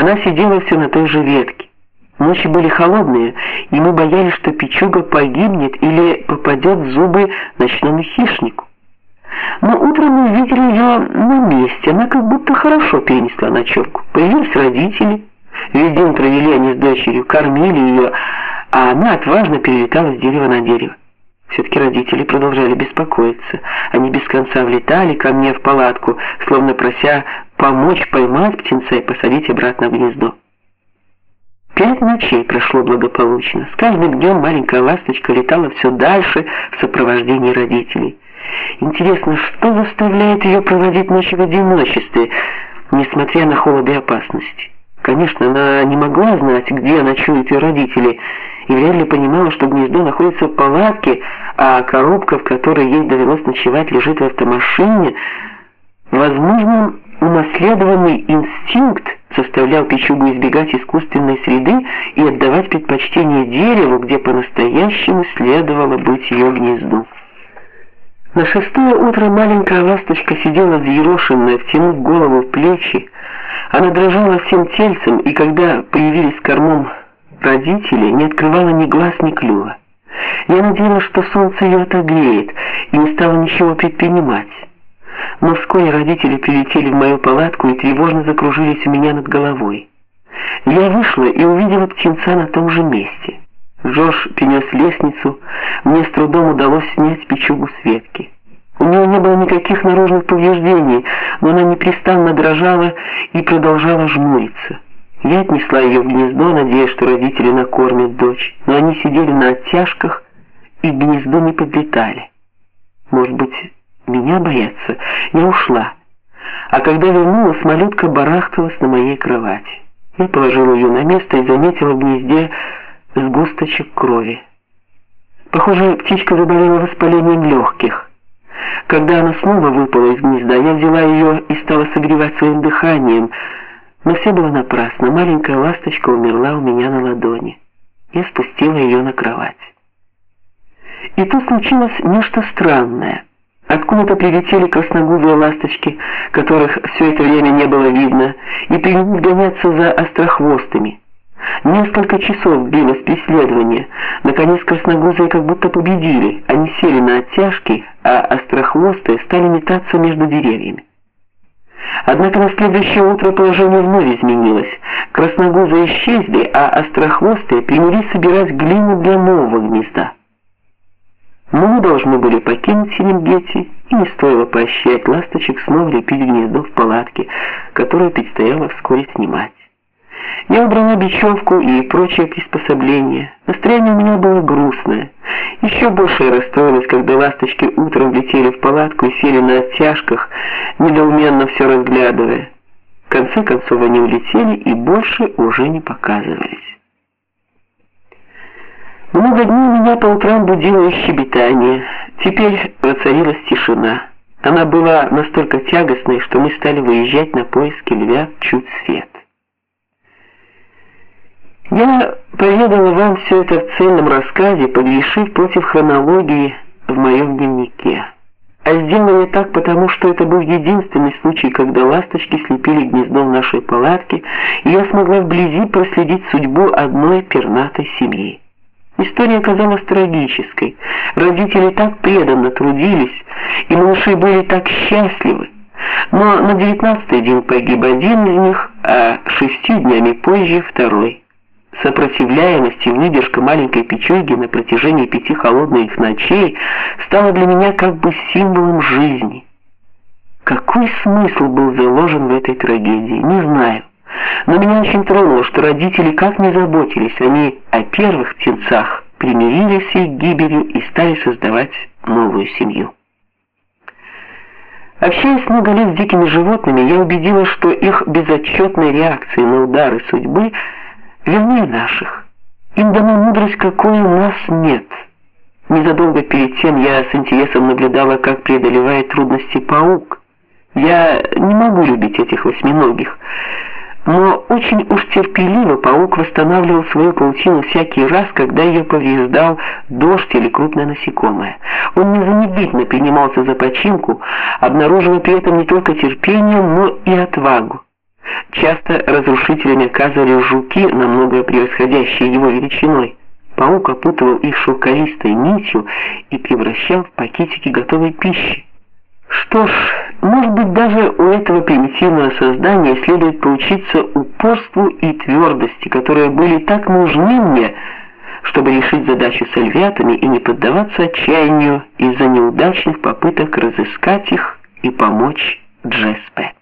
Она сидела все на той же ветке. Ночи были холодные, и мы боялись, что печуга погибнет или попадет в зубы ночному хищнику. Но утром мы увидели ее на месте. Она как будто хорошо перенесла ночевку. Появились родители. Весь день провели они с дочерью, кормили ее, а она отважно перелетала с дерева на дерево. Все-таки родители продолжали беспокоиться. Они без конца влетали ко мне в палатку, словно прося помочь поймать птенца и посадить обратно в гнездо. Пять ночей прошло благополучно. С каждым днем маленькая ласточка летала все дальше в сопровождении родителей. Интересно, что заставляет ее проводить ночи в одиночестве, несмотря на холод и опасность? Конечно, она не могла знать, где ночуют ее родители, и вряд ли понимала, что гнездо находится в палатке, а коробка, в которой ей довелось ночевать, лежит в автомашине. Возможно, унаследованный инстинкт заставлял печугу избегать искусственной среды и отдавать предпочтение дереву, где по-настоящему следовало быть ее гнезду. На шестое утро маленькая ласточка сидела взъерошенная, втянув голову в плечи. Она дрожала всем тельцем, и когда появились кормом родители, не открывала ни глаз, ни клюва. Я надеялась, что солнце ее отогреет, и не стала ничего предпринимать. Но вскоре родители прилетели в мою палатку и тревожно закружились у меня над головой. Я вышла и увидела птенца на том же месте. Жорж перенес лестницу, мне с трудом удалось снять печугу с ветки. У нее не было никаких наружных повреждений, но она непрестанно дрожала и продолжала жмуриться. Я отнесла ее в гнездо, надеясь, что родители накормят дочь, но они сидели на оттяжках и к гнезду не подлетали. Может быть, меня боятся? Я ушла. А когда вернулась, малютка барахталась на моей кровати. Я положила ее на место и заметила в гнезде сгусточек крови. Похоже, птичка заболела воспалением легких. Когда она снова выпала из гнезда, я взяла ее и стала согревать своим дыханием, но все было напрасно. Маленькая ласточка умерла у меня на ладони. Я спустила ее на кровать. И тут случилось нечто странное. Откуда-то прилетели красногузые ласточки, которых все это время не было видно, и принялись гоняться за острохвостыми. Несколько часов длилось преследование. Наконец красногузые как будто победили. Они сели на оттяжки, а острохвостые стали метаться между деревьями. Однако на следующее утро положение вновь изменилось. Красногузые исчезли, а острохвостые принялись собирать глину для нового гнезда. Но мы должны были покинуть Серенгети, и не стоило поощрять ласточек снова лепить гнездо в палатке, которое предстояло вскоре снимать. Я убрала бечевку и прочие приспособления. Настроение у меня было грустное. Еще больше я расстроилась, когда ласточки утром летели в палатку и сели на оттяжках, недоуменно все разглядывая. В конце концов они улетели и больше уже не показывались. Много дней меня по утрам будило щебетание. Теперь воцарилась тишина. Она была настолько тягостной, что мы стали выезжать на поиски львя чуть свет. Я поведала вам все это в цельном рассказе, подвешив против хронологии в моем дневнике. А сделала я так, потому что это был единственный случай, когда ласточки слепили гнездо в нашей палатке, и я смогла вблизи проследить судьбу одной пернатой семьи. История оказалась трагической. Родители так преданно трудились, и малыши были так счастливы. Но на девятнадцатый день погиб один из них, а шестью днями позже второй. Сопротивляемость и выдержка маленькой печуги на протяжении пяти холодных ночей стала для меня как бы символом жизни. Какой смысл был заложен в этой трагедии, не знаю. Но меня очень тронуло, что родители как не заботились они о первых птенцах, примирились с их гибелью и стали создавать новую семью. Общаясь много лет с дикими животными, я убедилась, что их безотчетные реакции на удары судьбы вернее наших. Им дана мудрость, какой у нас нет. Незадолго перед тем я с интересом наблюдала, как преодолевает трудности паук. Я не могу любить этих восьминогих, но очень уж терпеливо паук восстанавливал свою паутину всякий раз, когда ее повреждал дождь или крупное насекомое. Он незамедлительно принимался за починку, обнаруживая при этом не только терпение, но и отвагу. Часто разрушителями оказывались жуки, намного превосходящие его величиной. Паук опутывал их шелковистой нитью и превращал в пакетики готовой пищи. Что ж, может быть, даже у этого примитивного создания следует поучиться упорству и твердости, которые были так нужны мне, чтобы решить задачу с альвиатами и не поддаваться отчаянию из-за неудачных попыток разыскать их и помочь Джеспе.